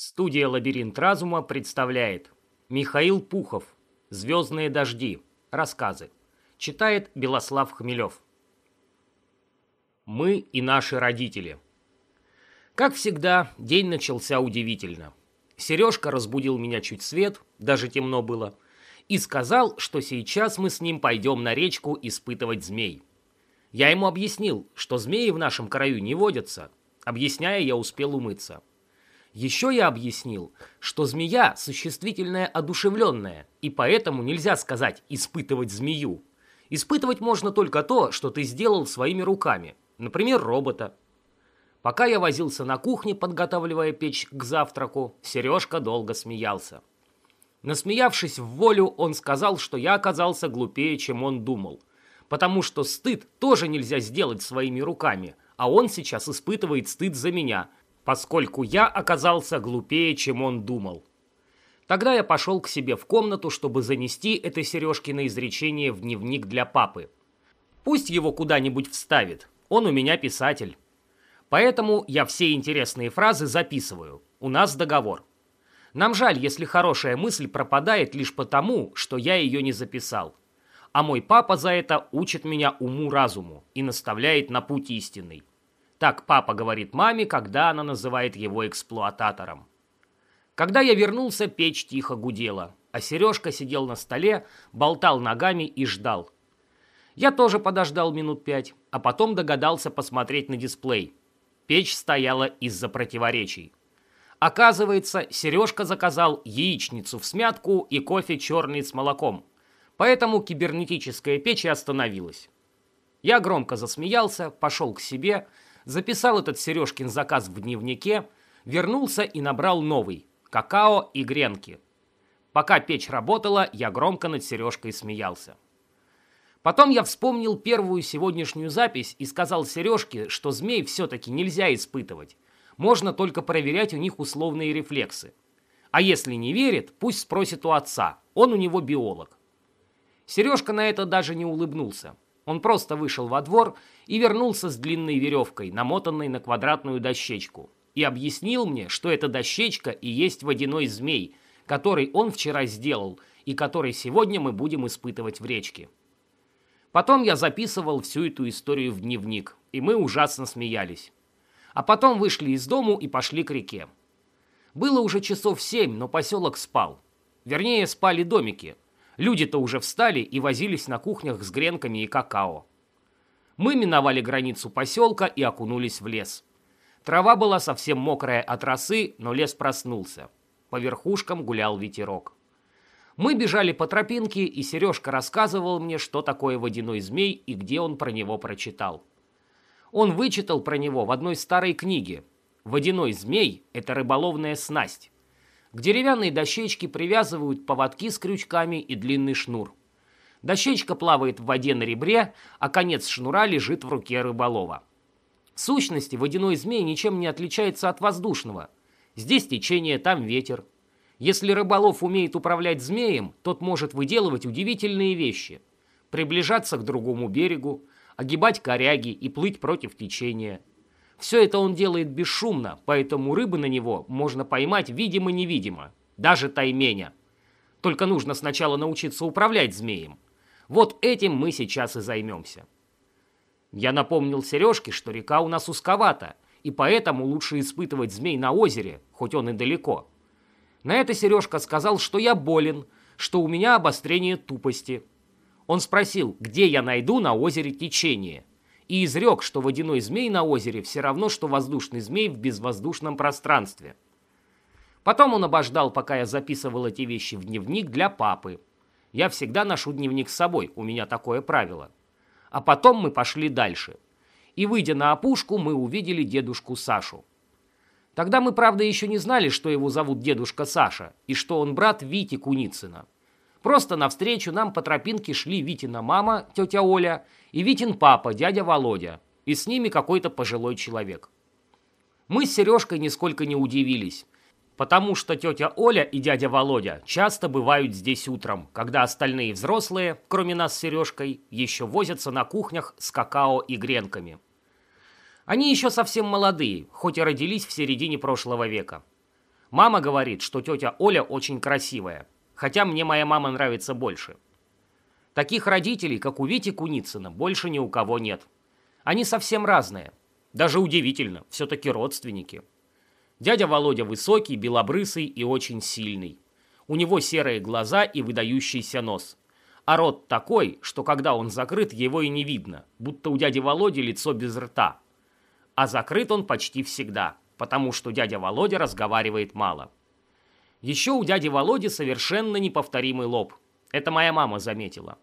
Студия «Лабиринт разума» представляет Михаил Пухов «Звездные дожди. Рассказы». Читает Белослав Хмелев. Мы и наши родители. Как всегда, день начался удивительно. Сережка разбудил меня чуть свет, даже темно было, и сказал, что сейчас мы с ним пойдем на речку испытывать змей. Я ему объяснил, что змеи в нашем краю не водятся. Объясняя, я успел умыться. Еще я объяснил, что змея – существительное одушевленное, и поэтому нельзя сказать «испытывать змею». Испытывать можно только то, что ты сделал своими руками, например, робота. Пока я возился на кухне, подготавливая печь к завтраку, Сережка долго смеялся. Насмеявшись в волю, он сказал, что я оказался глупее, чем он думал. Потому что стыд тоже нельзя сделать своими руками, а он сейчас испытывает стыд за меня – поскольку я оказался глупее, чем он думал. Тогда я пошел к себе в комнату, чтобы занести это Сережкино изречение в дневник для папы. Пусть его куда-нибудь вставит, он у меня писатель. Поэтому я все интересные фразы записываю. У нас договор. Нам жаль, если хорошая мысль пропадает лишь потому, что я ее не записал. А мой папа за это учит меня уму-разуму и наставляет на путь истинный. Так папа говорит маме, когда она называет его эксплуататором. Когда я вернулся, печь тихо гудела, а Сережка сидел на столе, болтал ногами и ждал. Я тоже подождал минут пять, а потом догадался посмотреть на дисплей. Печь стояла из-за противоречий. Оказывается, Сережка заказал яичницу в смятку и кофе черный с молоком. Поэтому кибернетическая печь и остановилась. Я громко засмеялся, пошел к себе записал этот Сережкин заказ в дневнике, вернулся и набрал новый – какао и гренки. Пока печь работала, я громко над Сережкой смеялся. Потом я вспомнил первую сегодняшнюю запись и сказал Сережке, что змей все-таки нельзя испытывать. Можно только проверять у них условные рефлексы. А если не верит, пусть спросит у отца, он у него биолог. Сережка на это даже не улыбнулся. Он просто вышел во двор и вернулся с длинной веревкой, намотанной на квадратную дощечку, и объяснил мне, что эта дощечка и есть водяной змей, который он вчера сделал и который сегодня мы будем испытывать в речке. Потом я записывал всю эту историю в дневник, и мы ужасно смеялись. А потом вышли из дому и пошли к реке. Было уже часов семь, но поселок спал. Вернее, спали домики – Люди-то уже встали и возились на кухнях с гренками и какао. Мы миновали границу поселка и окунулись в лес. Трава была совсем мокрая от росы, но лес проснулся. По верхушкам гулял ветерок. Мы бежали по тропинке, и Сережка рассказывал мне, что такое водяной змей и где он про него прочитал. Он вычитал про него в одной старой книге. Водяной змей – это рыболовная снасть. К деревянной дощечке привязывают поводки с крючками и длинный шнур. Дощечка плавает в воде на ребре, а конец шнура лежит в руке рыболова. В сущности, водяной змей ничем не отличается от воздушного. Здесь течение, там ветер. Если рыболов умеет управлять змеем, тот может выделывать удивительные вещи. Приближаться к другому берегу, огибать коряги и плыть против течения – все это он делает бесшумно, поэтому рыбы на него можно поймать видимо-невидимо, даже тайменя. Только нужно сначала научиться управлять змеем. Вот этим мы сейчас и займемся. Я напомнил Сережке, что река у нас узковата, и поэтому лучше испытывать змей на озере, хоть он и далеко. На это Сережка сказал, что я болен, что у меня обострение тупости. Он спросил, где я найду на озере течение и изрек, что водяной змей на озере все равно, что воздушный змей в безвоздушном пространстве. Потом он обождал, пока я записывал эти вещи в дневник для папы. Я всегда ношу дневник с собой, у меня такое правило. А потом мы пошли дальше. И, выйдя на опушку, мы увидели дедушку Сашу. Тогда мы, правда, еще не знали, что его зовут дедушка Саша, и что он брат Вити Куницына. Просто навстречу нам по тропинке шли Витина мама, тетя Оля, и Витин папа, дядя Володя, и с ними какой-то пожилой человек. Мы с Сережкой нисколько не удивились, потому что тетя Оля и дядя Володя часто бывают здесь утром, когда остальные взрослые, кроме нас с Сережкой, еще возятся на кухнях с какао и гренками. Они еще совсем молодые, хоть и родились в середине прошлого века. Мама говорит, что тетя Оля очень красивая, хотя мне моя мама нравится больше. Таких родителей, как у Вити Куницына, больше ни у кого нет. Они совсем разные. Даже удивительно, все-таки родственники. Дядя Володя высокий, белобрысый и очень сильный. У него серые глаза и выдающийся нос. А рот такой, что когда он закрыт, его и не видно, будто у дяди Володи лицо без рта. А закрыт он почти всегда, потому что дядя Володя разговаривает мало. Еще у дяди Володи совершенно неповторимый лоб. Это моя мама заметила.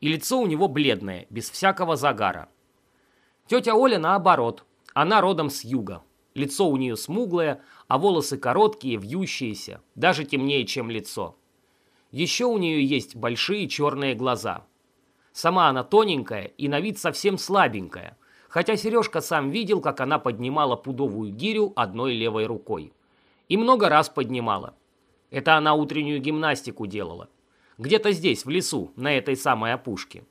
И лицо у него бледное, без всякого загара. Тетя Оля наоборот, она родом с юга. Лицо у нее смуглое, а волосы короткие, вьющиеся, даже темнее, чем лицо. Еще у нее есть большие черные глаза. Сама она тоненькая и на вид совсем слабенькая, хотя Сережка сам видел, как она поднимала пудовую гирю одной левой рукой. И много раз поднимала. Это она утреннюю гимнастику делала. Где-то здесь, в лесу, на этой самой опушке.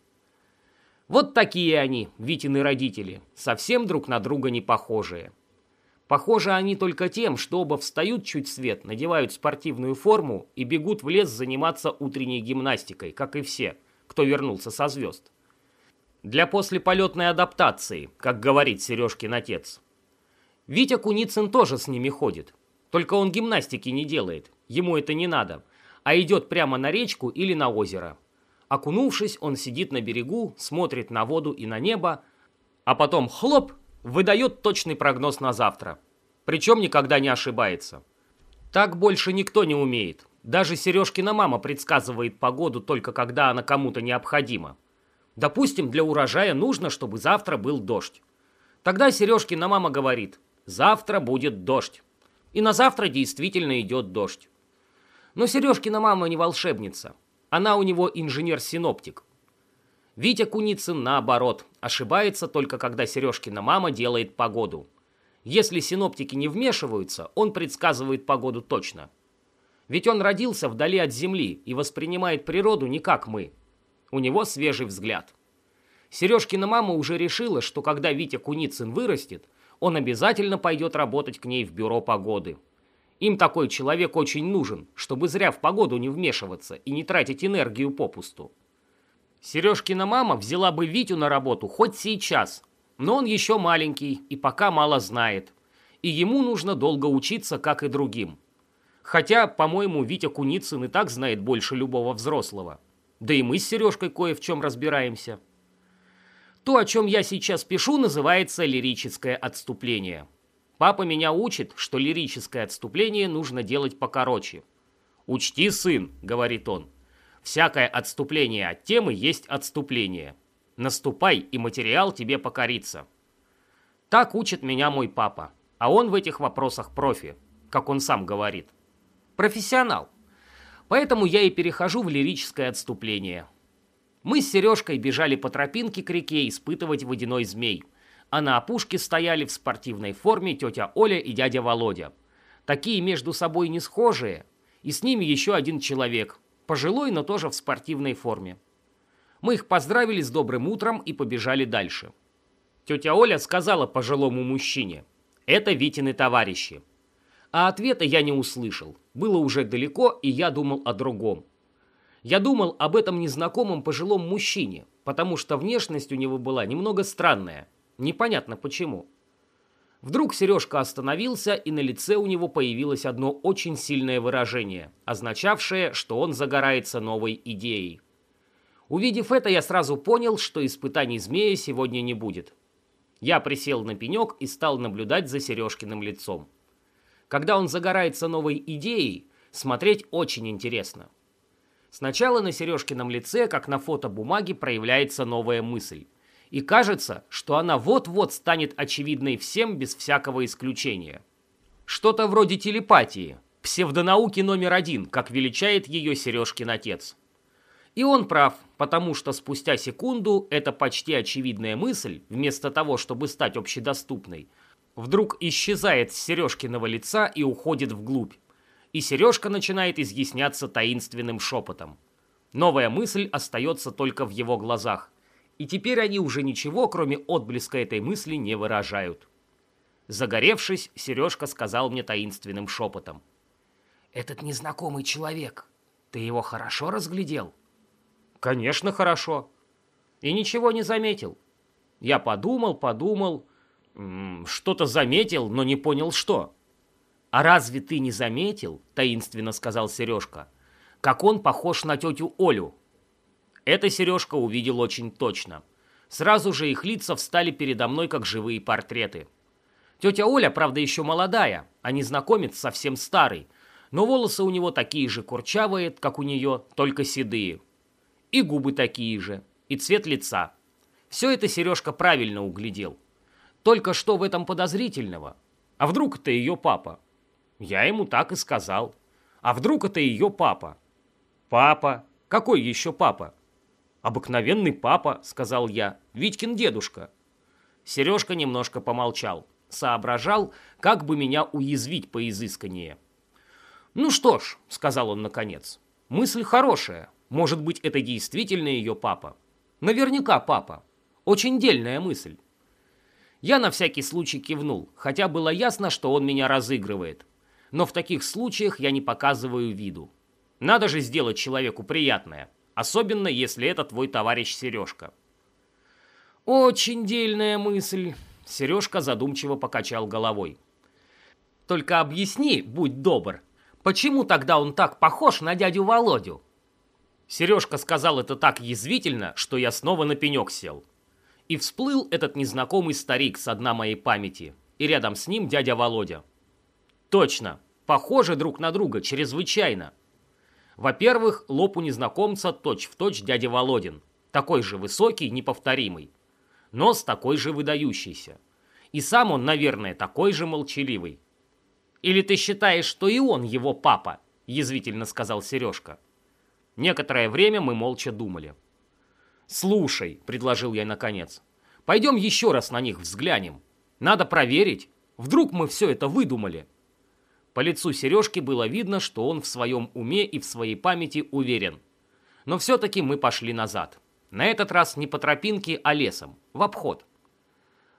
Вот такие они, Витины родители, совсем друг на друга не похожие. Похожи они только тем, что оба встают чуть свет, надевают спортивную форму и бегут в лес заниматься утренней гимнастикой, как и все, кто вернулся со звезд. Для послеполетной адаптации, как говорит Сережкин отец. Витя Куницын тоже с ними ходит, только он гимнастики не делает, ему это не надо, а идет прямо на речку или на озеро. Окунувшись, он сидит на берегу, смотрит на воду и на небо, а потом хлоп выдает точный прогноз на завтра. Причем никогда не ошибается. Так больше никто не умеет. Даже Сережкина мама предсказывает погоду только когда она кому-то необходима. Допустим, для урожая нужно, чтобы завтра был дождь. Тогда Сережкина мама говорит, завтра будет дождь. И на завтра действительно идет дождь. Но Сережкина мама не волшебница. Она у него инженер-синоптик. Витя Куницын, наоборот, ошибается только когда Сережкина мама делает погоду. Если синоптики не вмешиваются, он предсказывает погоду точно. Ведь он родился вдали от Земли и воспринимает природу не как мы. У него свежий взгляд. Сережкина мама уже решила, что когда Витя Куницын вырастет, он обязательно пойдет работать к ней в бюро погоды. Им такой человек очень нужен, чтобы зря в погоду не вмешиваться и не тратить энергию попусту. Сережкина мама взяла бы Витю на работу хоть сейчас, но он еще маленький и пока мало знает. И ему нужно долго учиться, как и другим. Хотя, по-моему, Витя Куницын и так знает больше любого взрослого. Да и мы с Сережкой кое в чем разбираемся. То, о чем я сейчас пишу, называется лирическое отступление. Папа меня учит, что лирическое отступление нужно делать покороче. «Учти, сын», — говорит он, Всякое отступление от темы есть отступление. Наступай, и материал тебе покорится. Так учит меня мой папа, а он в этих вопросах профи, как он сам говорит. Профессионал. Поэтому я и перехожу в лирическое отступление. Мы с Сережкой бежали по тропинке к реке испытывать водяной змей, а на опушке стояли в спортивной форме тетя Оля и дядя Володя. Такие между собой не схожие, и с ними еще один человек, Пожилой, но тоже в спортивной форме. Мы их поздравили с добрым утром и побежали дальше. Тетя Оля сказала пожилому мужчине, «Это Витины товарищи». А ответа я не услышал. Было уже далеко, и я думал о другом. Я думал об этом незнакомом пожилом мужчине, потому что внешность у него была немного странная. Непонятно почему. Вдруг Сережка остановился, и на лице у него появилось одно очень сильное выражение, означавшее, что он загорается новой идеей. Увидев это, я сразу понял, что испытаний змея сегодня не будет. Я присел на пенек и стал наблюдать за Сережкиным лицом. Когда он загорается новой идеей, смотреть очень интересно. Сначала на Сережкином лице, как на фотобумаге, проявляется новая мысль и кажется, что она вот-вот станет очевидной всем без всякого исключения. Что-то вроде телепатии, псевдонауки номер один, как величает ее Сережкин отец. И он прав, потому что спустя секунду эта почти очевидная мысль, вместо того, чтобы стать общедоступной, вдруг исчезает с Сережкиного лица и уходит вглубь. И Сережка начинает изъясняться таинственным шепотом. Новая мысль остается только в его глазах и теперь они уже ничего, кроме отблеска этой мысли, не выражают. Загоревшись, Сережка сказал мне таинственным шепотом. «Этот незнакомый человек, ты его хорошо разглядел?» «Конечно, хорошо. И ничего не заметил. Я подумал, подумал, что-то заметил, но не понял, что». «А разве ты не заметил, — таинственно сказал Сережка, — как он похож на тетю Олю?» Это Сережка увидел очень точно. Сразу же их лица встали передо мной, как живые портреты. Тетя Оля, правда, еще молодая, а незнакомец совсем старый, но волосы у него такие же курчавые, как у нее, только седые. И губы такие же, и цвет лица. Все это Сережка правильно углядел. Только что в этом подозрительного? А вдруг это ее папа? Я ему так и сказал. А вдруг это ее папа? Папа? Какой еще папа? Обыкновенный папа, сказал я. Витькин дедушка. Сережка немножко помолчал. Соображал, как бы меня уязвить поизысканнее. «Ну что ж», — сказал он наконец, — «мысль хорошая. Может быть, это действительно ее папа. Наверняка папа. Очень дельная мысль». Я на всякий случай кивнул, хотя было ясно, что он меня разыгрывает но в таких случаях я не показываю виду. Надо же сделать человеку приятное, особенно если это твой товарищ Сережка. Очень дельная мысль, Сережка задумчиво покачал головой. Только объясни, будь добр, почему тогда он так похож на дядю Володю? Сережка сказал это так язвительно, что я снова на пенек сел. И всплыл этот незнакомый старик с дна моей памяти, и рядом с ним дядя Володя. Точно, похожи друг на друга чрезвычайно. Во-первых, лоб у незнакомца точь-в-точь точь дядя Володин, такой же высокий, неповторимый. Нос такой же выдающийся. И сам он, наверное, такой же молчаливый. «Или ты считаешь, что и он его папа?» – язвительно сказал Сережка. Некоторое время мы молча думали. «Слушай», – предложил я наконец, – «пойдем еще раз на них взглянем. Надо проверить. Вдруг мы все это выдумали». По лицу Сережки было видно, что он в своем уме и в своей памяти уверен. Но все-таки мы пошли назад. На этот раз не по тропинке, а лесом, в обход.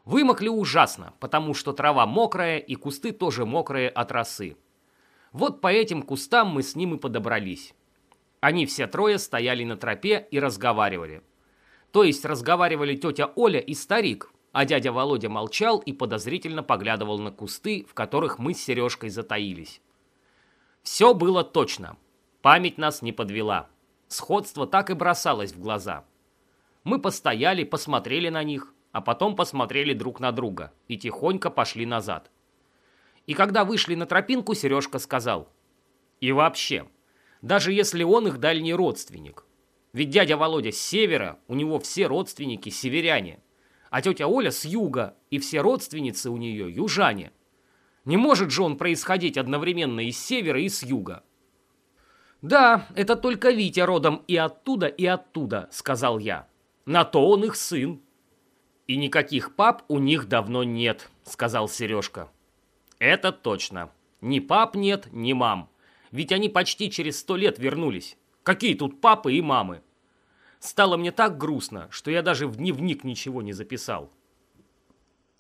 Вымокли ужасно, потому что трава мокрая и кусты тоже мокрые от росы. Вот по этим кустам мы с ним и подобрались. Они все трое стояли на тропе и разговаривали. То есть разговаривали тетя Оля и старик, а дядя Володя молчал и подозрительно поглядывал на кусты, в которых мы с Сережкой затаились. Все было точно. Память нас не подвела. Сходство так и бросалось в глаза. Мы постояли, посмотрели на них, а потом посмотрели друг на друга и тихонько пошли назад. И когда вышли на тропинку, Сережка сказал, «И вообще, даже если он их дальний родственник, ведь дядя Володя с севера, у него все родственники северяне, а тетя Оля с юга, и все родственницы у нее южане. Не может же он происходить одновременно и с севера, и с юга. «Да, это только Витя родом и оттуда, и оттуда», — сказал я. «На то он их сын». «И никаких пап у них давно нет», — сказал Сережка. «Это точно. Ни пап нет, ни мам. Ведь они почти через сто лет вернулись. Какие тут папы и мамы?» Стало мне так грустно, что я даже в дневник ничего не записал.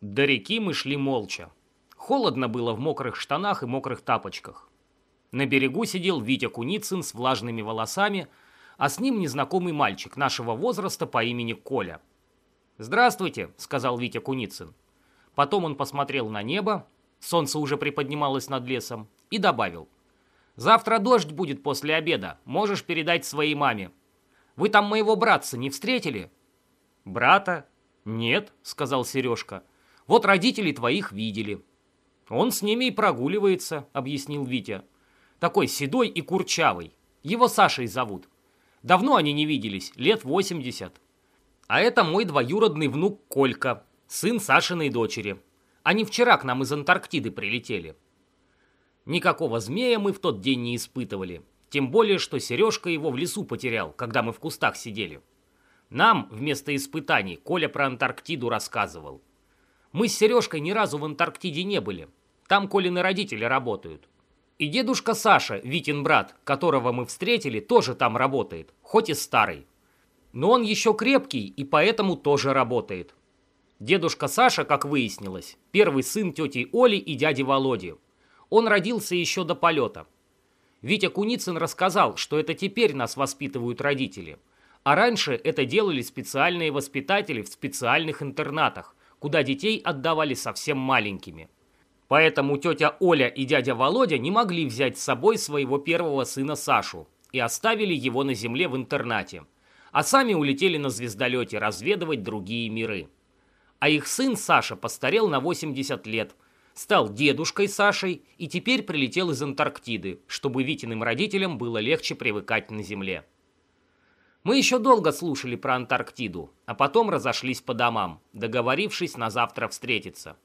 До реки мы шли молча. Холодно было в мокрых штанах и мокрых тапочках. На берегу сидел Витя Куницын с влажными волосами, а с ним незнакомый мальчик нашего возраста по имени Коля. «Здравствуйте», — сказал Витя Куницын. Потом он посмотрел на небо, солнце уже приподнималось над лесом, и добавил. «Завтра дождь будет после обеда, можешь передать своей маме. Вы там моего братца не встретили?» «Брата?» «Нет», — сказал Сережка. «Вот родители твоих видели». «Он с ними и прогуливается», — объяснил Витя. «Такой седой и курчавый. Его Сашей зовут. Давно они не виделись, лет восемьдесят. А это мой двоюродный внук Колька, сын Сашиной дочери. Они вчера к нам из Антарктиды прилетели». Никакого змея мы в тот день не испытывали. Тем более, что Сережка его в лесу потерял, когда мы в кустах сидели. Нам вместо испытаний Коля про Антарктиду рассказывал. Мы с Сережкой ни разу в Антарктиде не были. Там Колины родители работают. И дедушка Саша, Витин брат, которого мы встретили, тоже там работает, хоть и старый. Но он еще крепкий и поэтому тоже работает. Дедушка Саша, как выяснилось, первый сын тети Оли и дяди Володи. Он родился еще до полета. Витя Куницын рассказал, что это теперь нас воспитывают родители. А раньше это делали специальные воспитатели в специальных интернатах, куда детей отдавали совсем маленькими. Поэтому тетя Оля и дядя Володя не могли взять с собой своего первого сына Сашу и оставили его на земле в интернате, а сами улетели на звездолете разведывать другие миры. А их сын Саша постарел на 80 лет, стал дедушкой Сашей и теперь прилетел из Антарктиды, чтобы Витиным родителям было легче привыкать на земле. Мы еще долго слушали про Антарктиду, а потом разошлись по домам, договорившись на завтра встретиться.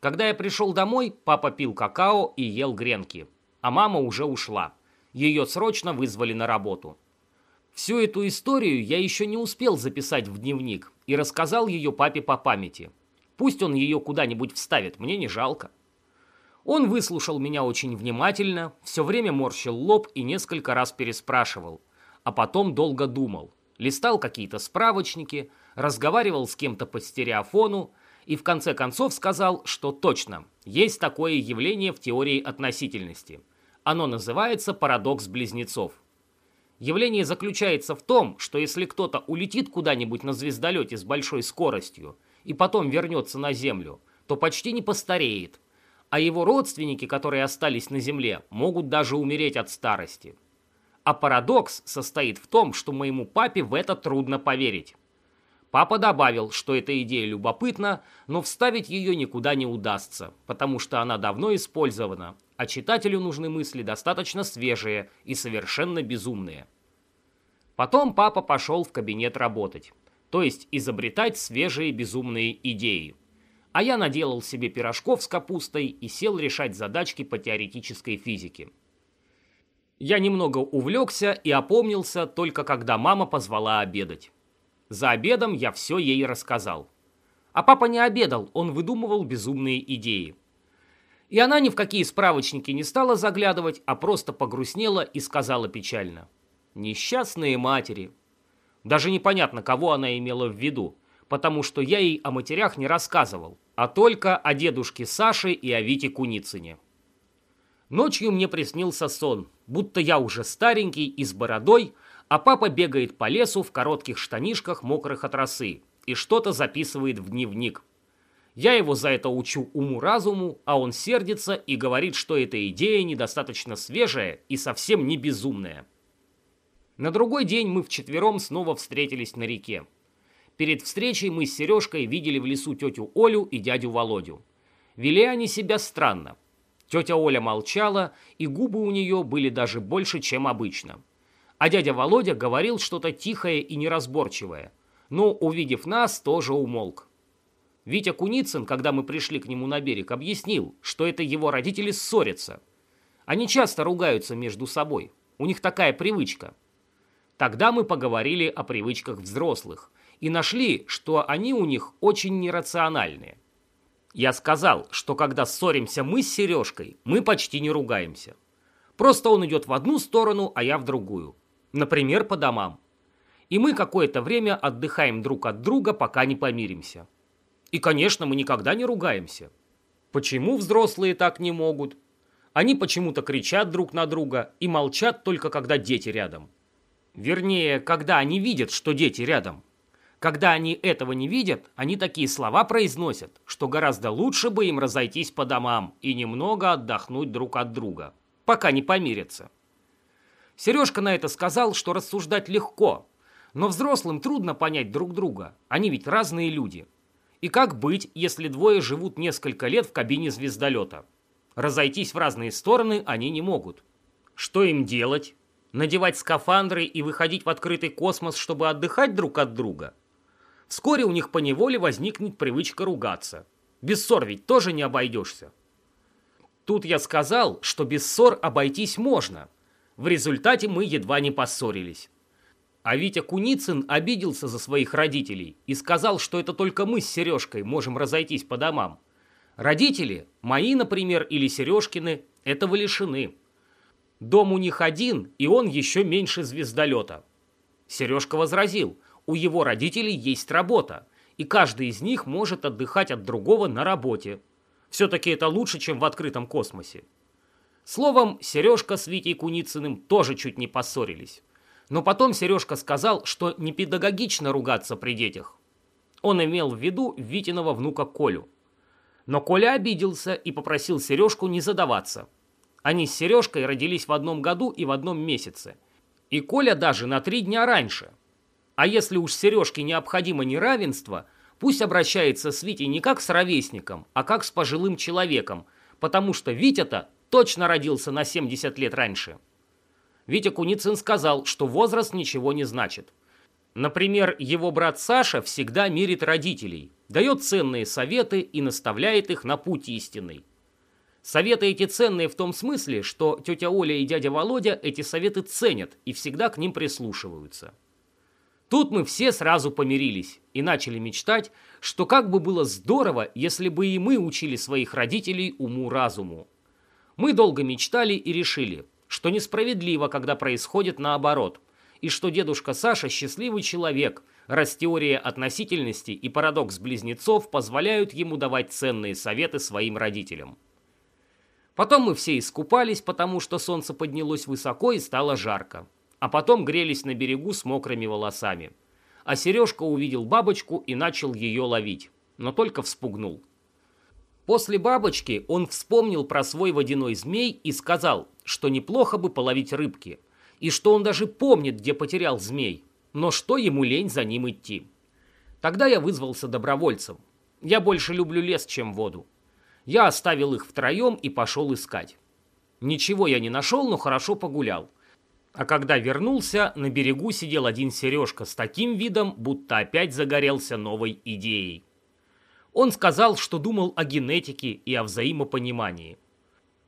Когда я пришел домой, папа пил какао и ел гренки, а мама уже ушла. Ее срочно вызвали на работу. Всю эту историю я еще не успел записать в дневник и рассказал ее папе по памяти. Пусть он ее куда-нибудь вставит, мне не жалко. Он выслушал меня очень внимательно, все время морщил лоб и несколько раз переспрашивал, а потом долго думал. Листал какие-то справочники, разговаривал с кем-то по стереофону, и в конце концов сказал, что точно, есть такое явление в теории относительности. Оно называется парадокс близнецов. Явление заключается в том, что если кто-то улетит куда-нибудь на звездолете с большой скоростью и потом вернется на Землю, то почти не постареет, а его родственники, которые остались на Земле, могут даже умереть от старости. А парадокс состоит в том, что моему папе в это трудно поверить. Папа добавил, что эта идея любопытна, но вставить ее никуда не удастся, потому что она давно использована, а читателю нужны мысли достаточно свежие и совершенно безумные. Потом папа пошел в кабинет работать, то есть изобретать свежие безумные идеи. А я наделал себе пирожков с капустой и сел решать задачки по теоретической физике. Я немного увлекся и опомнился только когда мама позвала обедать. За обедом я все ей рассказал. А папа не обедал, он выдумывал безумные идеи. И она ни в какие справочники не стала заглядывать, а просто погрустнела и сказала печально. «Несчастные матери». Даже непонятно, кого она имела в виду, потому что я ей о матерях не рассказывал, а только о дедушке Саше и о Вите Куницыне. Ночью мне приснился сон, будто я уже старенький и с бородой, а папа бегает по лесу в коротких штанишках, мокрых от росы, и что-то записывает в дневник. Я его за это учу уму-разуму, а он сердится и говорит, что эта идея недостаточно свежая и совсем не безумная. На другой день мы вчетвером снова встретились на реке. Перед встречей мы с Сережкой видели в лесу тетю Олю и дядю Володю. Вели они себя странно. Тетя Оля молчала, и губы у нее были даже больше, чем обычно а дядя Володя говорил что-то тихое и неразборчивое, но, увидев нас, тоже умолк. Витя Куницын, когда мы пришли к нему на берег, объяснил, что это его родители ссорятся. Они часто ругаются между собой, у них такая привычка. Тогда мы поговорили о привычках взрослых и нашли, что они у них очень нерациональные. Я сказал, что когда ссоримся мы с Сережкой, мы почти не ругаемся. Просто он идет в одну сторону, а я в другую например, по домам. И мы какое-то время отдыхаем друг от друга, пока не помиримся. И, конечно, мы никогда не ругаемся. Почему взрослые так не могут? Они почему-то кричат друг на друга и молчат только когда дети рядом. Вернее, когда они видят, что дети рядом. Когда они этого не видят, они такие слова произносят, что гораздо лучше бы им разойтись по домам и немного отдохнуть друг от друга, пока не помирятся. Сережка на это сказал, что рассуждать легко, но взрослым трудно понять друг друга, они ведь разные люди. И как быть, если двое живут несколько лет в кабине звездолета? Разойтись в разные стороны они не могут. Что им делать? Надевать скафандры и выходить в открытый космос, чтобы отдыхать друг от друга? Вскоре у них поневоле возникнет привычка ругаться. Без ссор ведь тоже не обойдешься. Тут я сказал, что без ссор обойтись можно – в результате мы едва не поссорились. А Витя Куницын обиделся за своих родителей и сказал, что это только мы с Сережкой можем разойтись по домам. Родители, мои, например, или Сережкины, этого лишены. Дом у них один, и он еще меньше звездолета. Сережка возразил, у его родителей есть работа, и каждый из них может отдыхать от другого на работе. Все-таки это лучше, чем в открытом космосе. Словом, Сережка с Витей Куницыным тоже чуть не поссорились. Но потом Сережка сказал, что не педагогично ругаться при детях. Он имел в виду Витиного внука Колю. Но Коля обиделся и попросил Сережку не задаваться. Они с Сережкой родились в одном году и в одном месяце. И Коля даже на три дня раньше. А если уж Сережке необходимо неравенство, пусть обращается с Витей не как с ровесником, а как с пожилым человеком, потому что Витя-то точно родился на 70 лет раньше. Витя Куницын сказал, что возраст ничего не значит. Например, его брат Саша всегда мирит родителей, дает ценные советы и наставляет их на путь истинный. Советы эти ценные в том смысле, что тетя Оля и дядя Володя эти советы ценят и всегда к ним прислушиваются. Тут мы все сразу помирились и начали мечтать, что как бы было здорово, если бы и мы учили своих родителей уму-разуму. Мы долго мечтали и решили, что несправедливо, когда происходит наоборот – и что дедушка Саша счастливый человек, раз теория относительности и парадокс близнецов позволяют ему давать ценные советы своим родителям. Потом мы все искупались, потому что солнце поднялось высоко и стало жарко. А потом грелись на берегу с мокрыми волосами. А Сережка увидел бабочку и начал ее ловить, но только вспугнул. После бабочки он вспомнил про свой водяной змей и сказал, что неплохо бы половить рыбки – и что он даже помнит, где потерял змей, но что ему лень за ним идти. Тогда я вызвался добровольцем. Я больше люблю лес, чем воду. Я оставил их втроем и пошел искать. Ничего я не нашел, но хорошо погулял. А когда вернулся, на берегу сидел один Сережка с таким видом, будто опять загорелся новой идеей. Он сказал, что думал о генетике и о взаимопонимании.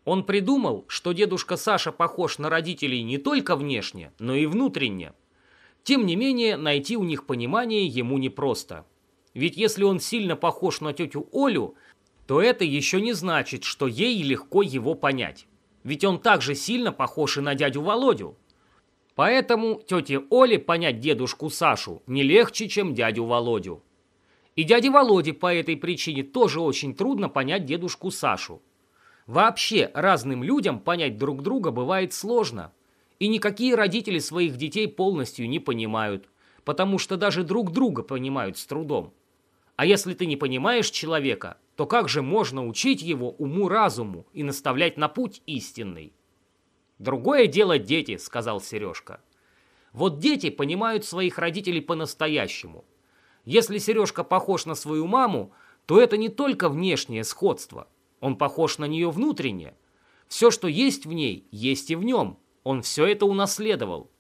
Он придумал, что дедушка Саша похож на родителей не только внешне, но и внутренне. Тем не менее, найти у них понимание ему непросто. Ведь если он сильно похож на тетю Олю, то это еще не значит, что ей легко его понять. Ведь он также сильно похож и на дядю Володю. Поэтому тете Оле понять дедушку Сашу не легче, чем дядю Володю. И дяде Володе по этой причине тоже очень трудно понять дедушку Сашу. Вообще разным людям понять друг друга бывает сложно. И никакие родители своих детей полностью не понимают, потому что даже друг друга понимают с трудом. А если ты не понимаешь человека, то как же можно учить его уму-разуму и наставлять на путь истинный? «Другое дело дети», — сказал Сережка. «Вот дети понимают своих родителей по-настоящему. Если Сережка похож на свою маму, то это не только внешнее сходство, он похож на нее внутренне. Все, что есть в ней, есть и в нем. Он все это унаследовал.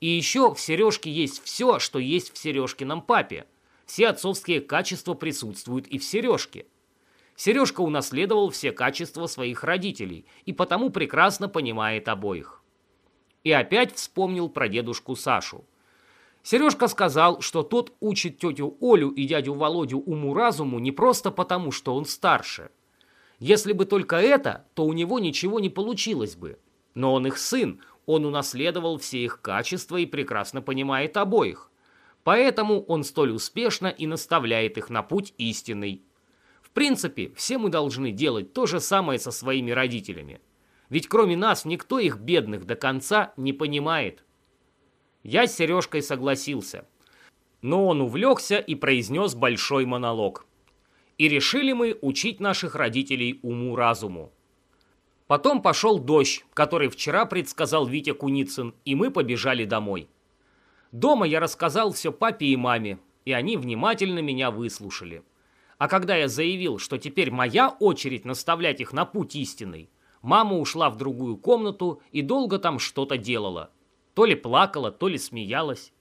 И еще в Сережке есть все, что есть в Сережкином папе. Все отцовские качества присутствуют и в Сережке. Сережка унаследовал все качества своих родителей и потому прекрасно понимает обоих. И опять вспомнил про дедушку Сашу. Сережка сказал, что тот учит тетю Олю и дядю Володю уму-разуму не просто потому, что он старше – если бы только это, то у него ничего не получилось бы. Но он их сын, он унаследовал все их качества и прекрасно понимает обоих. Поэтому он столь успешно и наставляет их на путь истинный. Принципе, все мы должны делать то же самое со своими родителями. Ведь кроме нас никто их бедных до конца не понимает. Я с Сережкой согласился. Но он увлекся и произнес большой монолог. И решили мы учить наших родителей уму-разуму. Потом пошел дождь, который вчера предсказал Витя Куницын, и мы побежали домой. Дома я рассказал все папе и маме, и они внимательно меня выслушали. А когда я заявил, что теперь моя очередь наставлять их на путь истинный, мама ушла в другую комнату и долго там что-то делала. То ли плакала, то ли смеялась.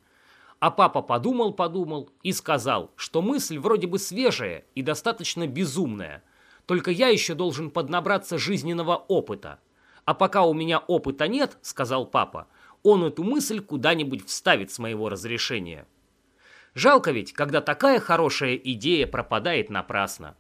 А папа подумал-подумал и сказал, что мысль вроде бы свежая и достаточно безумная, только я еще должен поднабраться жизненного опыта. А пока у меня опыта нет, сказал папа, он эту мысль куда-нибудь вставит с моего разрешения. Жалко ведь, когда такая хорошая идея пропадает напрасно.